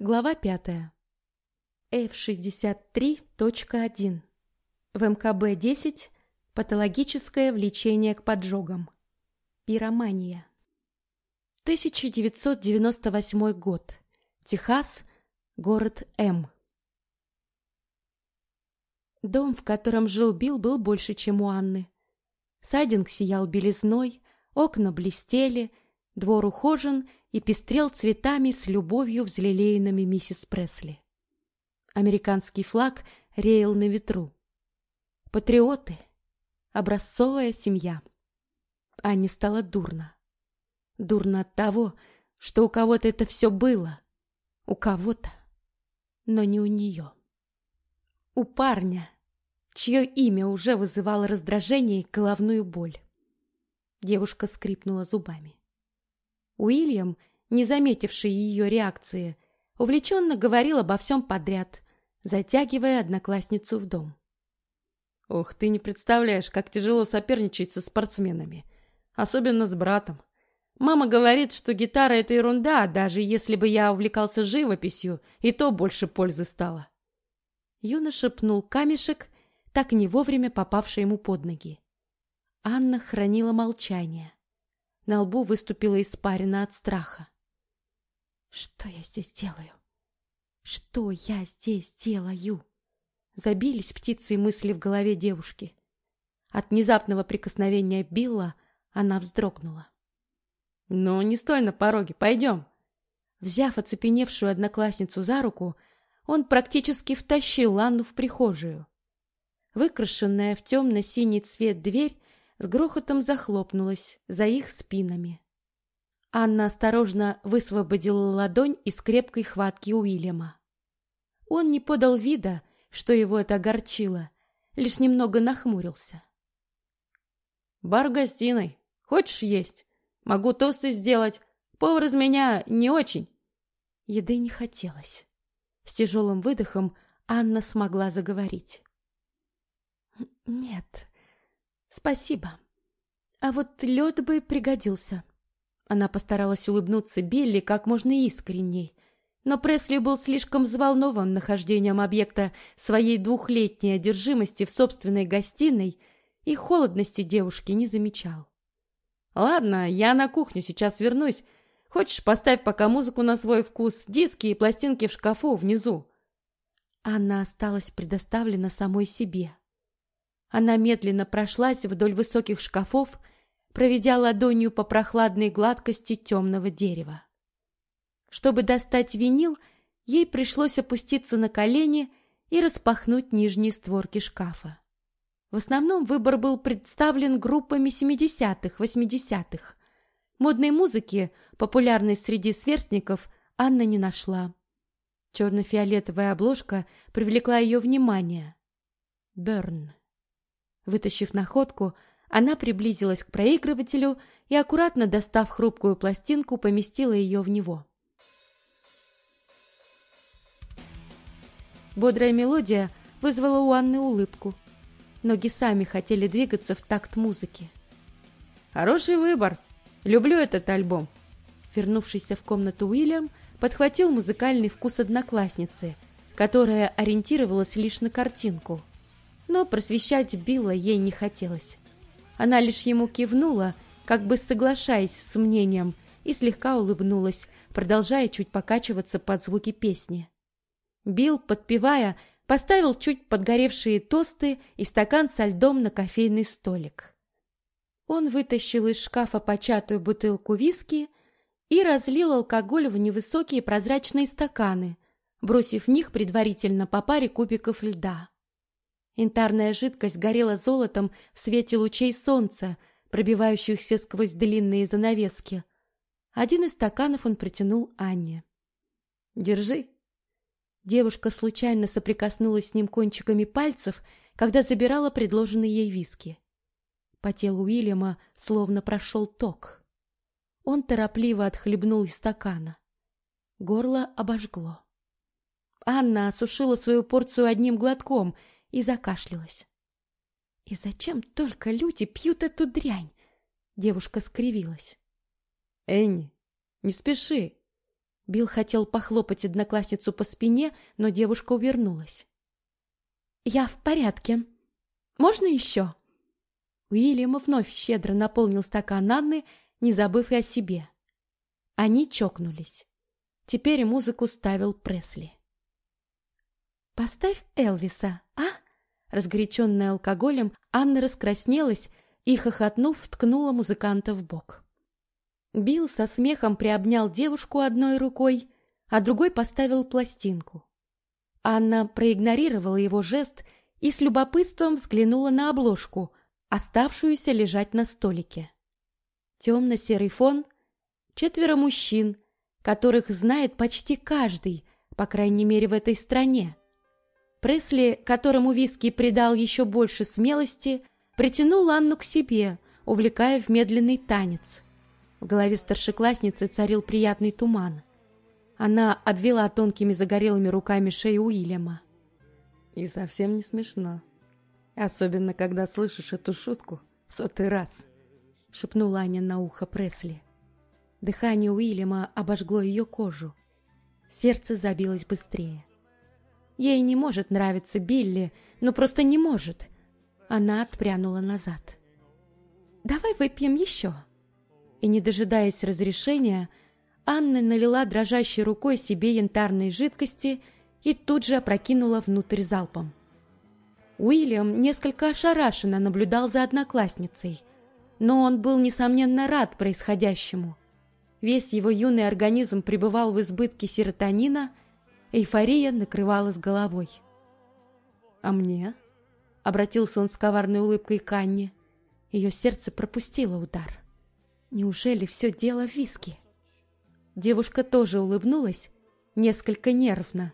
Глава пятая. F63.1. В МКБ-10 патологическое влечение к поджогам. Пиромания. 1998 год. Техас, город М. Дом, в котором жил Билл, был больше, чем у Анны. Сайдинг сиял белизной, окна блестели, двор ухожен и пестрел цветами с любовью взлелеянными миссис Пресли. Американский флаг реял на ветру. Патриоты, образцовая семья. Анне стало дурно. Дурно от того, что у кого-то это все было. У кого-то, но не у нее. У парня, чье имя уже вызывало раздражение и головную боль. Девушка скрипнула зубами. Уильям, не заметивший ее реакции, увлеченно говорил обо всем подряд, затягивая одноклассницу в дом. Ох, ты не представляешь, как тяжело соперничать со спортсменами, особенно с братом. Мама говорит, что гитара это ерунда, даже если бы я увлекался живописью, и то больше пользы стало. Юноша пнул камешек, так не вовремя попавший ему под ноги. Анна хранила молчание. На лбу выступила испарина от страха. Что я здесь делаю? Что я здесь делаю? Забились птицы и мысли в голове девушки. От внезапного прикосновения Билла она вздрогнула. «Ну, не стой на пороге, пойдем!» Взяв оцепеневшую одноклассницу за руку, он практически втащил Анну в прихожую. Выкрашенная в темно-синий цвет дверь с грохотом захлопнулась за их спинами. Анна осторожно высвободила ладонь из крепкой хватки Уильяма. Он не подал вида, что его это огорчило, лишь немного нахмурился. «Бар в гостиной. Хочешь есть? Могу тосты сделать. Повар из меня не очень». Еды не хотелось. С тяжелым выдохом Анна смогла заговорить. «Нет, Спасибо. А вот лед бы пригодился. Она постаралась улыбнуться Билли как можно искренней, но Пресли был слишком взволнован нахождением объекта своей двухлетней одержимости в собственной гостиной и холодности девушки не замечал. Ладно, я на кухню сейчас вернусь. Хочешь, поставь пока музыку на свой вкус, диски и пластинки в шкафу внизу. Она осталась предоставлена самой себе. Она медленно прошлась вдоль высоких шкафов, проведя ладонью по прохладной гладкости темного дерева. Чтобы достать винил, ей пришлось опуститься на колени и распахнуть нижние створки шкафа. В основном выбор был представлен группами 70-х, 80-х. Модной музыки, популярной среди сверстников, Анна не нашла. Черно-фиолетовая обложка привлекла ее внимание. Берн. Вытащив находку, она приблизилась к проигрывателю и, аккуратно достав хрупкую пластинку, поместила ее в него. Бодрая мелодия вызвала у Анны улыбку. Ноги сами хотели двигаться в такт музыки. «Хороший выбор. Люблю этот альбом». Вернувшийся в комнату Уильям подхватил музыкальный вкус одноклассницы, которая ориентировалась лишь на картинку – но просвещать Билла ей не хотелось. Она лишь ему кивнула, как бы соглашаясь с мнением, и слегка улыбнулась, продолжая чуть покачиваться под звуки песни. Билл, подпевая, поставил чуть подгоревшие тосты и стакан со льдом на кофейный столик. Он вытащил из шкафа початую бутылку виски и разлил алкоголь в невысокие прозрачные стаканы, бросив в них предварительно по паре кубиков льда. Янтарная жидкость горела золотом в свете лучей солнца, пробивающихся сквозь длинные занавески. Один из стаканов он протянул Анне. «Держи». Девушка случайно соприкоснулась с ним кончиками пальцев, когда забирала предложенный ей виски. По телу Уильяма словно прошел ток. Он торопливо отхлебнул из стакана. Горло обожгло. Анна осушила свою порцию одним глотком — и закашлялась. И зачем только люди пьют эту дрянь? Девушка скривилась. Энни, не спеши. Билл хотел похлопать одноклассницу по спине, но девушка увернулась. «Я в порядке. Можно еще?» Уильям вновь щедро наполнил стакан Анны, не забыв и о себе. Они чокнулись. Теперь музыку ставил Пресли. «Поставь Элвиса, а?» Разгоряченная алкоголем, Анна раскраснелась и, хохотнув, ткнула музыканта в бок. Билл со смехом приобнял девушку одной рукой, а другой поставил пластинку. Анна проигнорировала его жест и с любопытством взглянула на обложку, оставшуюся лежать на столике. Темно-серый фон, четверо мужчин, которых знает почти каждый, по крайней мере в этой стране. Пресли, которому виски придал еще больше смелости, притянул Анну к себе, увлекая в медленный танец. В голове старшеклассницы царил приятный туман. Она обвела тонкими загорелыми руками шею Уильяма. И совсем не смешно. Особенно, когда слышишь эту шутку в сотый раз, шепнула Аня на ухо Пресли. Дыхание Уильяма обожгло ее кожу. Сердце забилось быстрее. Ей не может нравиться Билли, но просто не может. Она отпрянула назад. «Давай выпьем еще». И, не дожидаясь разрешения, Анна налила дрожащей рукой себе янтарной жидкости и тут же опрокинула внутрь залпом. Уильям несколько ошарашенно наблюдал за одноклассницей, но он был, несомненно, рад происходящему. Весь его юный организм пребывал в избытке серотонина, эйфория накрывала с головой. «А мне?» — обратился он с коварной улыбкой к Анне. Ее сердце пропустило удар. «Неужели все дело в виске?» Девушка тоже улыбнулась, несколько нервно,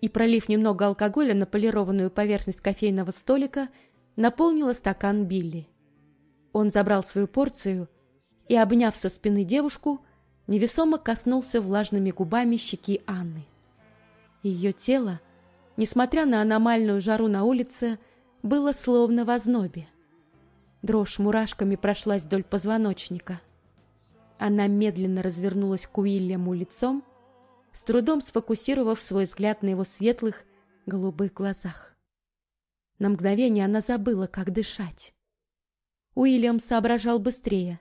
и, пролив немного алкоголя на полированную поверхность кофейного столика, наполнила стакан Билли. Он забрал свою порцию и, обняв со спины девушку, невесомо коснулся влажными губами щеки Анны. Ее тело, несмотря на аномальную жару на улице, было словно в ознобе. Дрожь мурашками прошлась вдоль позвоночника. Она медленно развернулась к Уильяму лицом, с трудом сфокусировав свой взгляд на его светлых, голубых глазах. На мгновение она забыла, как дышать. Уильям соображал быстрее.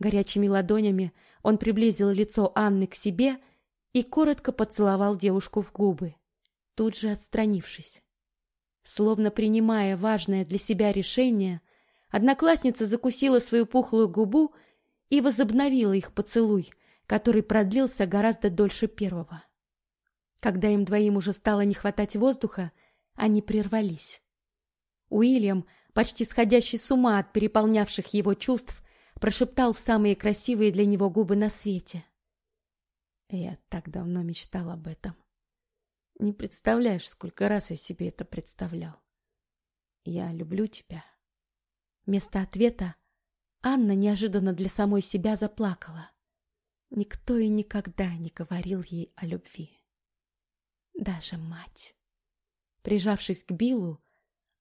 Горячими ладонями он приблизил лицо Анны к себе и коротко поцеловал девушку в губы, тут же отстранившись. Словно принимая важное для себя решение, одноклассница закусила свою пухлую губу и возобновила их поцелуй, который продлился гораздо дольше первого. Когда им двоим уже стало не хватать воздуха, они прервались. Уильям, почти сходящий с ума от переполнявших его чувств, прошептал самые красивые для него губы на свете. Я так давно мечтал об этом. Не представляешь, сколько раз я себе это представлял. Я люблю тебя. Вместо ответа Анна неожиданно для самой себя заплакала. Никто и никогда не говорил ей о любви. Даже мать. Прижавшись к Биллу,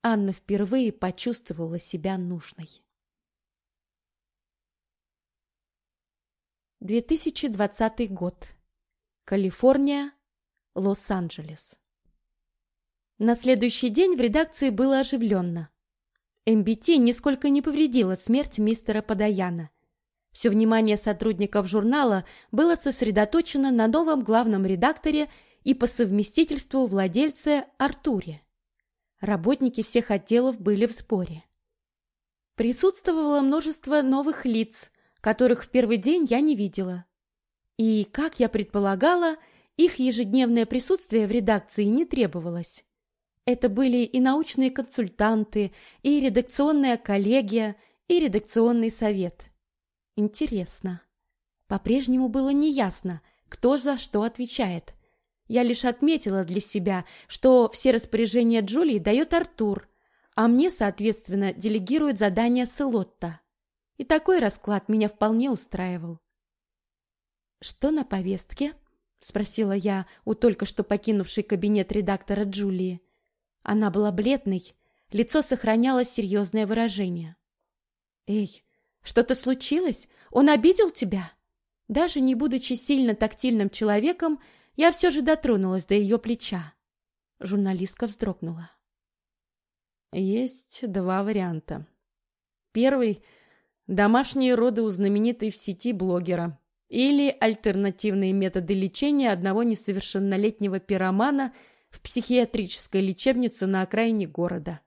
Анна впервые почувствовала себя нужной. 2020 год. Калифорния, Лос-Анджелес. На следующий день в редакции было оживленно. МБТ нисколько не повредила смерть мистера Подаяна. Все внимание сотрудников журнала было сосредоточено на новом главном редакторе и по совместительству владельце Артуре. Работники всех отделов были в сборе. Присутствовало множество новых лиц, которых в первый день я не видела. И, как я предполагала, их ежедневное присутствие в редакции не требовалось. Это были и научные консультанты, и редакционная коллегия, и редакционный совет. Интересно. По-прежнему было неясно, кто за что отвечает. Я лишь отметила для себя, что все распоряжения Джулии дает Артур, а мне, соответственно, делегирует задание Селотта. И такой расклад меня вполне устраивал. «Что на повестке?» — спросила я у только что покинувшей кабинет редактора Джулии. Она была бледной, лицо сохраняло серьезное выражение. «Эй, что-то случилось? Он обидел тебя?» Даже не будучи сильно тактильным человеком, я все же дотронулась до ее плеча. Журналистка вздрогнула. Есть два варианта. Первый – домашние роды у знаменитой в сети блогера или альтернативные методы лечения одного несовершеннолетнего пиромана в психиатрической лечебнице на окраине города.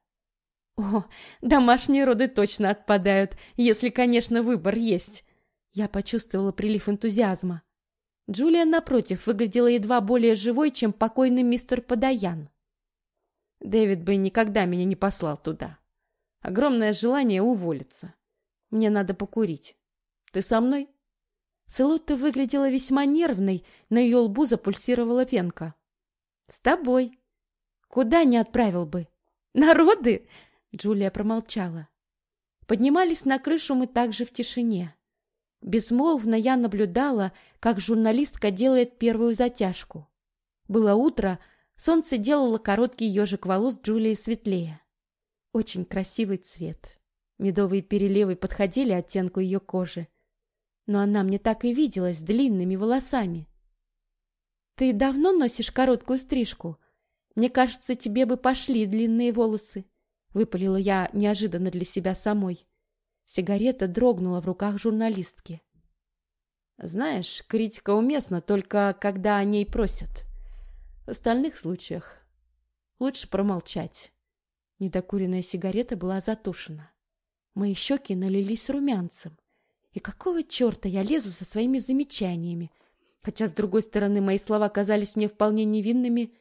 О, домашние роды точно отпадают, если, конечно, выбор есть. Я почувствовала прилив энтузиазма. Джулия, напротив, выглядела едва более живой, чем покойный мистер Подаян. Дэвид бы никогда меня не послал туда. Огромное желание уволиться. Мне надо покурить. Ты со мной? Целотта выглядела весьма нервной, на ее лбу запульсировала венка. С тобой. Куда не отправил бы? Народы? Джулия промолчала. Поднимались на крышу мы также в тишине. Безмолвно я наблюдала, как журналистка делает первую затяжку. Было утро, солнце делало короткий ежик волос Джулии светлее. Очень красивый цвет. Медовые переливы подходили оттенку ее кожи. Но она мне так и виделась с длинными волосами. «Ты давно носишь короткую стрижку? Мне кажется, тебе бы пошли длинные волосы», — выпалила я неожиданно для себя самой. Сигарета дрогнула в руках журналистки. Знаешь, критика уместна только когда о ней просят. В остальных случаях лучше промолчать. Недокуренная сигарета была затушена. Мои щеки налились румянцем. И какого черта я лезу со своими замечаниями? Хотя, с другой стороны, мои слова казались мне вполне невинными.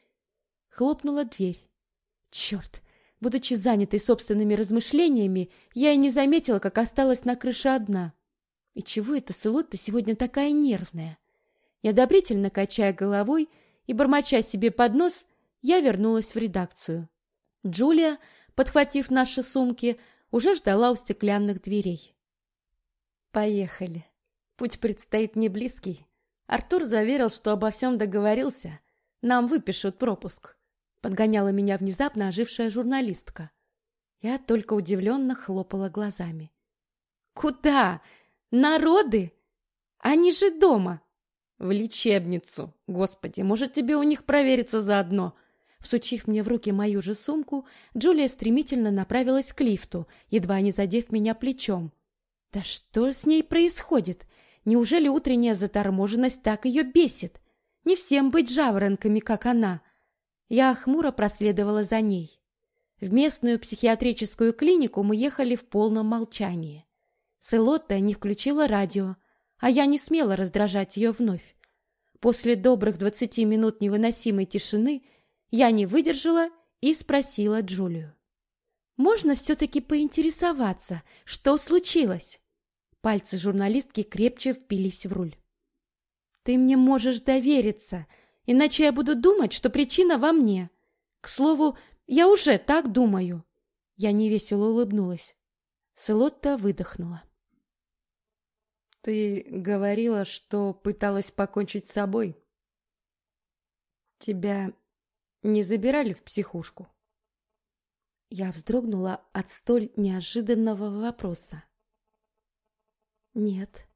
Хлопнула дверь. Черт! Будучи занятой собственными размышлениями, я и не заметила, как осталась на крыше одна. И чего эта Селотта сегодня такая нервная? Я одобрительно качая головой и бормоча себе под нос, я вернулась в редакцию. Джулия, подхватив наши сумки, уже ждала у стеклянных дверей. Поехали. Путь предстоит не близкий. Артур заверил, что обо всем договорился. Нам выпишут пропуск подгоняла меня внезапно ожившая журналистка. Я только удивленно хлопала глазами. Куда? Народы? Они же дома. В лечебницу. Господи, может, тебе у них провериться заодно? Всучив мне в руки мою же сумку, Джулия стремительно направилась к лифту, едва не задев меня плечом. Да что с ней происходит? Неужели утренняя заторможенность так ее бесит? Не всем быть жаворонками, как она. Я хмуро проследовала за ней. В местную психиатрическую клинику мы ехали в полном молчании. Селотта не включила радио, а я не смела раздражать ее вновь. После добрых двадцати минут невыносимой тишины я не выдержала и спросила Джулию. «Можно все-таки поинтересоваться, что случилось?» Пальцы журналистки крепче впились в руль. «Ты мне можешь довериться», иначе я буду думать, что причина во мне. К слову, я уже так думаю. Я невесело улыбнулась. Селотта выдохнула. Ты говорила, что пыталась покончить с собой. Тебя не забирали в психушку? Я вздрогнула от столь неожиданного вопроса. Нет.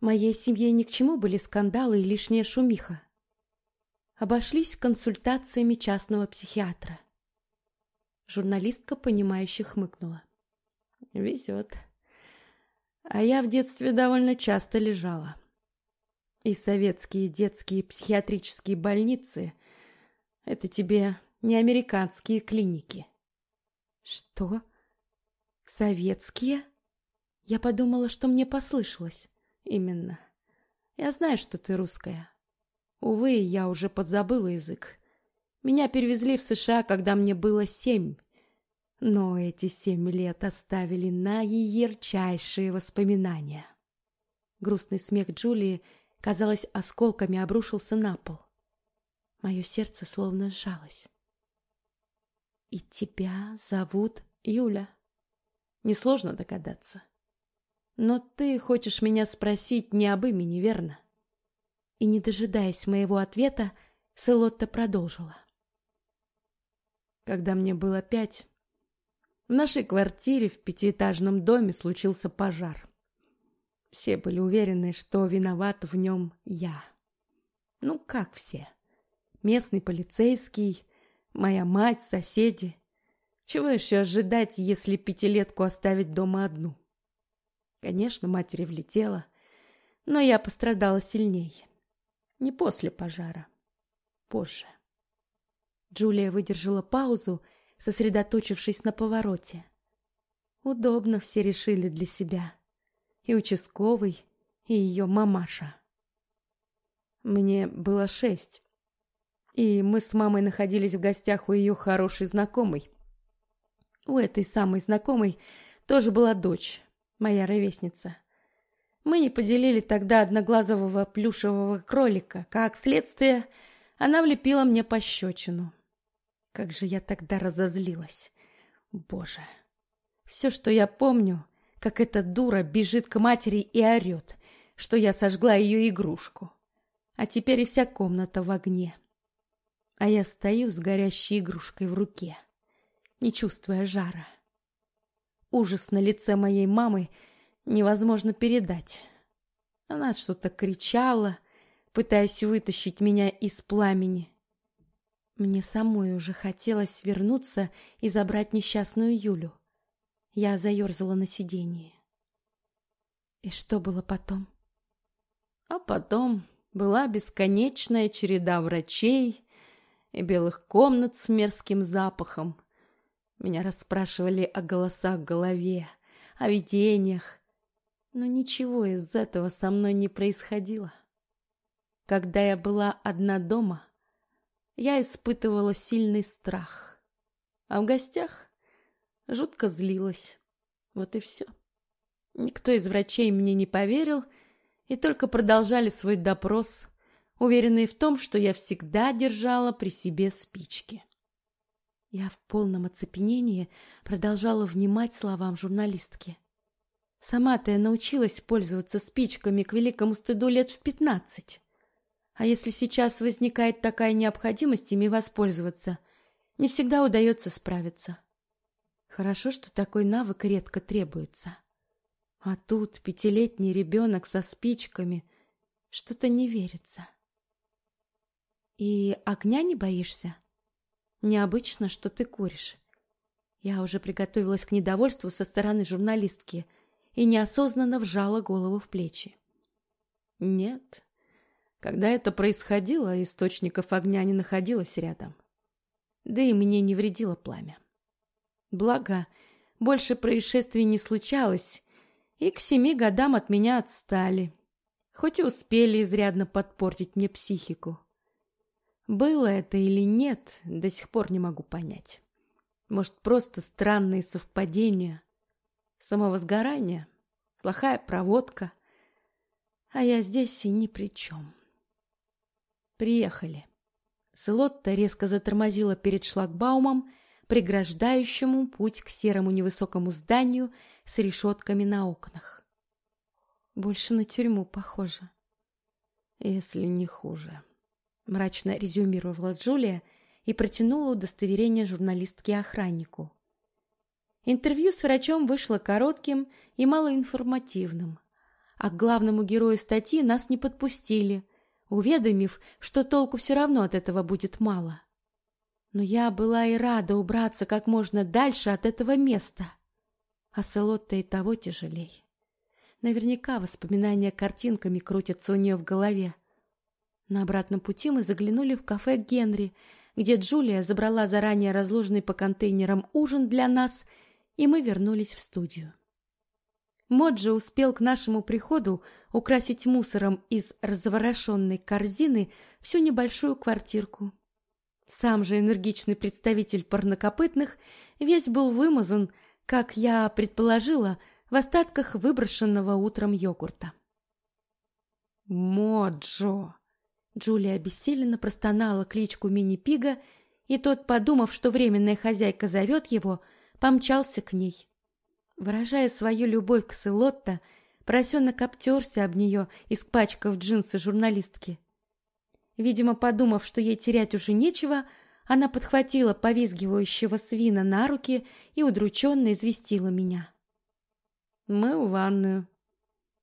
Моей семье ни к чему были скандалы и лишняя шумиха обошлись консультациями частного психиатра. Журналистка, понимающе хмыкнула. Везет. А я в детстве довольно часто лежала. И советские детские психиатрические больницы — это тебе не американские клиники. Что? Советские? Я подумала, что мне послышалось. Именно. Я знаю, что ты русская. Увы, я уже подзабыла язык. Меня перевезли в США, когда мне было семь. Но эти семь лет оставили наиярчайшие воспоминания. Грустный смех Джулии, казалось, осколками обрушился на пол. Мое сердце словно сжалось. «И тебя зовут Юля?» Несложно догадаться. Но ты хочешь меня спросить не об имени, верно? И, не дожидаясь моего ответа, Селотта продолжила. Когда мне было пять, в нашей квартире в пятиэтажном доме случился пожар. Все были уверены, что виноват в нем я. Ну, как все. Местный полицейский, моя мать, соседи. Чего еще ожидать, если пятилетку оставить дома одну? Конечно, матери влетела, но я пострадала сильнее. Не после пожара, позже. Джулия выдержала паузу, сосредоточившись на повороте. Удобно все решили для себя. И участковый, и ее мамаша. Мне было шесть, и мы с мамой находились в гостях у ее хорошей знакомой. У этой самой знакомой тоже была дочь, моя ровесница. Мы не поделили тогда одноглазого плюшевого кролика. Как следствие, она влепила мне пощечину. Как же я тогда разозлилась. Боже. Все, что я помню, как эта дура бежит к матери и орет, что я сожгла ее игрушку. А теперь и вся комната в огне. А я стою с горящей игрушкой в руке, не чувствуя жара. Ужас на лице моей мамы невозможно передать. Она что-то кричала, пытаясь вытащить меня из пламени. Мне самой уже хотелось вернуться и забрать несчастную Юлю. Я заерзала на сиденье. И что было потом? А потом была бесконечная череда врачей и белых комнат с мерзким запахом. Меня расспрашивали о голосах в голове, о видениях, но ничего из этого со мной не происходило. Когда я была одна дома, я испытывала сильный страх. А в гостях жутко злилась. Вот и все. Никто из врачей мне не поверил и только продолжали свой допрос, уверенные в том, что я всегда держала при себе спички. Я в полном оцепенении продолжала внимать словам журналистки. Сама-то я научилась пользоваться спичками к великому стыду лет в пятнадцать. А если сейчас возникает такая необходимость ими воспользоваться, не всегда удается справиться. Хорошо, что такой навык редко требуется. А тут пятилетний ребенок со спичками. Что-то не верится. И огня не боишься? Необычно, что ты куришь. Я уже приготовилась к недовольству со стороны журналистки и неосознанно вжала голову в плечи. Нет, когда это происходило, источников огня не находилось рядом. Да и мне не вредило пламя. Благо, больше происшествий не случалось, и к семи годам от меня отстали, хоть и успели изрядно подпортить мне психику. Было это или нет, до сих пор не могу понять. Может, просто странные совпадения. Самовозгорание, плохая проводка, а я здесь и ни при чем. Приехали. Селотта резко затормозила перед шлагбаумом, преграждающему путь к серому невысокому зданию с решетками на окнах. Больше на тюрьму похоже. Если не хуже. Мрачно резюмировала Джулия и протянула удостоверение журналистке охраннику. Интервью с врачом вышло коротким и малоинформативным. А к главному герою статьи нас не подпустили, уведомив, что толку все равно от этого будет мало. Но я была и рада убраться как можно дальше от этого места. А Селотта и того тяжелей. Наверняка воспоминания картинками крутятся у нее в голове. На обратном пути мы заглянули в кафе Генри, где Джулия забрала заранее разложенный по контейнерам ужин для нас, и мы вернулись в студию. Моджи успел к нашему приходу украсить мусором из разворошенной корзины всю небольшую квартирку. Сам же энергичный представитель парнокопытных весь был вымазан, как я предположила, в остатках выброшенного утром йогурта. «Моджо!» Джулия обессиленно простонала кличку мини-пига, и тот, подумав, что временная хозяйка зовет его, помчался к ней. Выражая свою любовь к Селотто, поросенок обтерся об нее, испачкав джинсы журналистки. Видимо, подумав, что ей терять уже нечего, она подхватила повизгивающего свина на руки и удрученно известила меня. «Мы в ванную».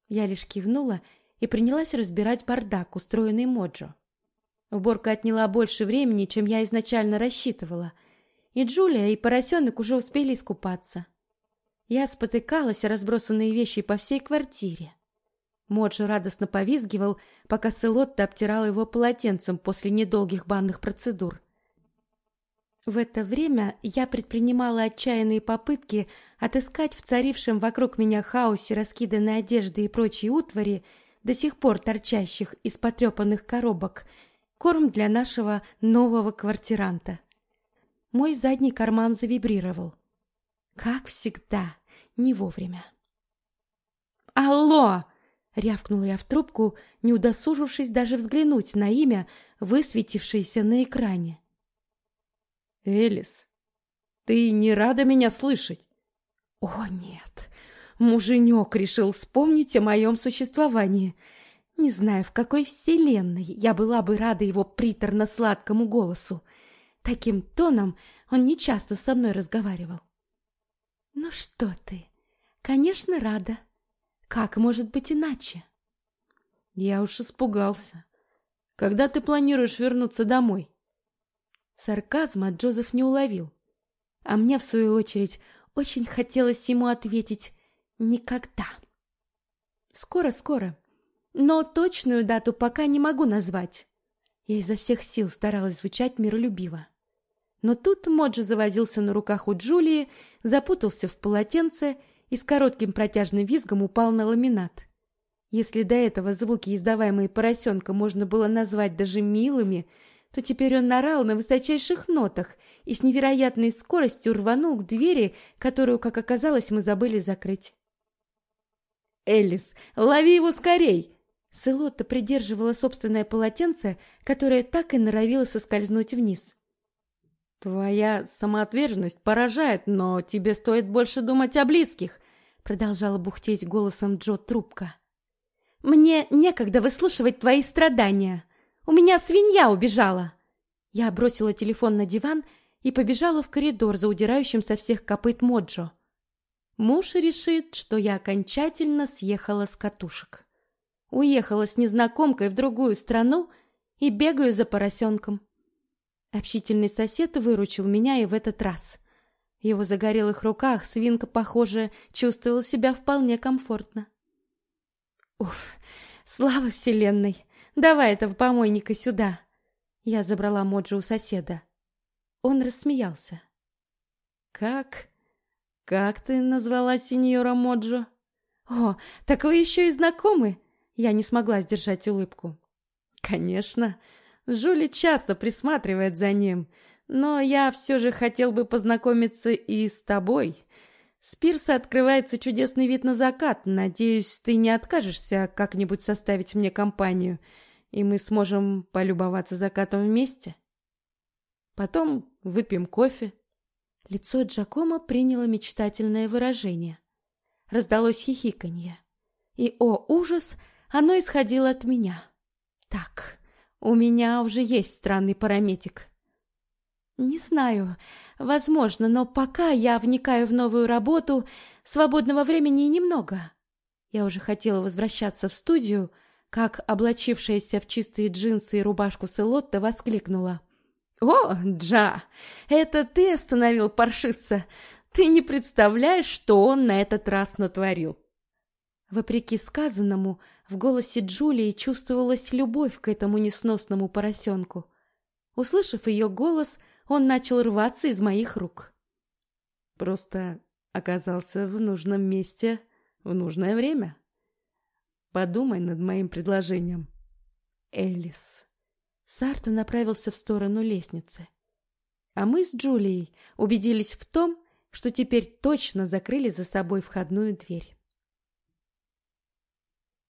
Я лишь кивнула и принялась разбирать бардак, устроенный Моджо. Уборка отняла больше времени, чем я изначально рассчитывала, и Джулия и поросенок уже успели искупаться. Я спотыкалась о разбросанные вещи по всей квартире. Моджо радостно повизгивал, пока Селотта обтирала его полотенцем после недолгих банных процедур. В это время я предпринимала отчаянные попытки отыскать в царившем вокруг меня хаосе раскиданной одежды и прочей утвари, до сих пор торчащих из потрепанных коробок, корм для нашего нового квартиранта. Мой задний карман завибрировал. Как всегда, не вовремя. «Алло!» — рявкнула я в трубку, не удосужившись даже взглянуть на имя, высветившееся на экране. Элис, ты не рада меня слышать? О, нет. Муженек решил вспомнить о моем существовании. Не знаю, в какой вселенной я была бы рада его приторно-сладкому голосу. Таким тоном он нечасто со мной разговаривал. Ну что ты? Конечно, рада. Как может быть иначе? Я уж испугался. Когда ты планируешь вернуться домой? Сарказма Джозеф не уловил. А мне, в свою очередь, очень хотелось ему ответить «никогда». Скоро-скоро, но точную дату пока не могу назвать. Я изо всех сил старалась звучать миролюбиво. Но тут Моджи завозился на руках у Джулии, запутался в полотенце и с коротким протяжным визгом упал на ламинат. Если до этого звуки, издаваемые поросенком, можно было назвать даже милыми, то теперь он орал на высочайших нотах и с невероятной скоростью рванул к двери, которую, как оказалось, мы забыли закрыть. «Элис, лови его скорей!» Селотта придерживала собственное полотенце, которое так и норовило соскользнуть вниз. «Твоя самоотверженность поражает, но тебе стоит больше думать о близких», продолжала бухтеть голосом Джо трубка. «Мне некогда выслушивать твои страдания», у меня свинья убежала!» Я бросила телефон на диван и побежала в коридор за удирающим со всех копыт Моджо. Муж решит, что я окончательно съехала с катушек. Уехала с незнакомкой в другую страну и бегаю за поросенком. Общительный сосед выручил меня и в этот раз. В его загорелых руках свинка, похоже, чувствовала себя вполне комфортно. Уф, слава вселенной! Давай этого помойника сюда. Я забрала Моджи у соседа. Он рассмеялся. Как? Как ты назвала сеньора Моджо? О, так вы еще и знакомы? Я не смогла сдержать улыбку. Конечно. Жули часто присматривает за ним, но я все же хотел бы познакомиться и с тобой. С пирса открывается чудесный вид на закат. Надеюсь, ты не откажешься как-нибудь составить мне компанию и мы сможем полюбоваться закатом вместе. Потом выпьем кофе. Лицо Джакомо приняло мечтательное выражение. Раздалось хихиканье. И, о ужас, оно исходило от меня. Так, у меня уже есть странный параметик. Не знаю, возможно, но пока я вникаю в новую работу, свободного времени немного. Я уже хотела возвращаться в студию, как облачившаяся в чистые джинсы и рубашку Селотта воскликнула. «О, Джа, это ты остановил паршивца! Ты не представляешь, что он на этот раз натворил!» Вопреки сказанному, в голосе Джулии чувствовалась любовь к этому несносному поросенку. Услышав ее голос, он начал рваться из моих рук. «Просто оказался в нужном месте в нужное время», Подумай над моим предложением. Элис. Сарта направился в сторону лестницы. А мы с Джулией убедились в том, что теперь точно закрыли за собой входную дверь.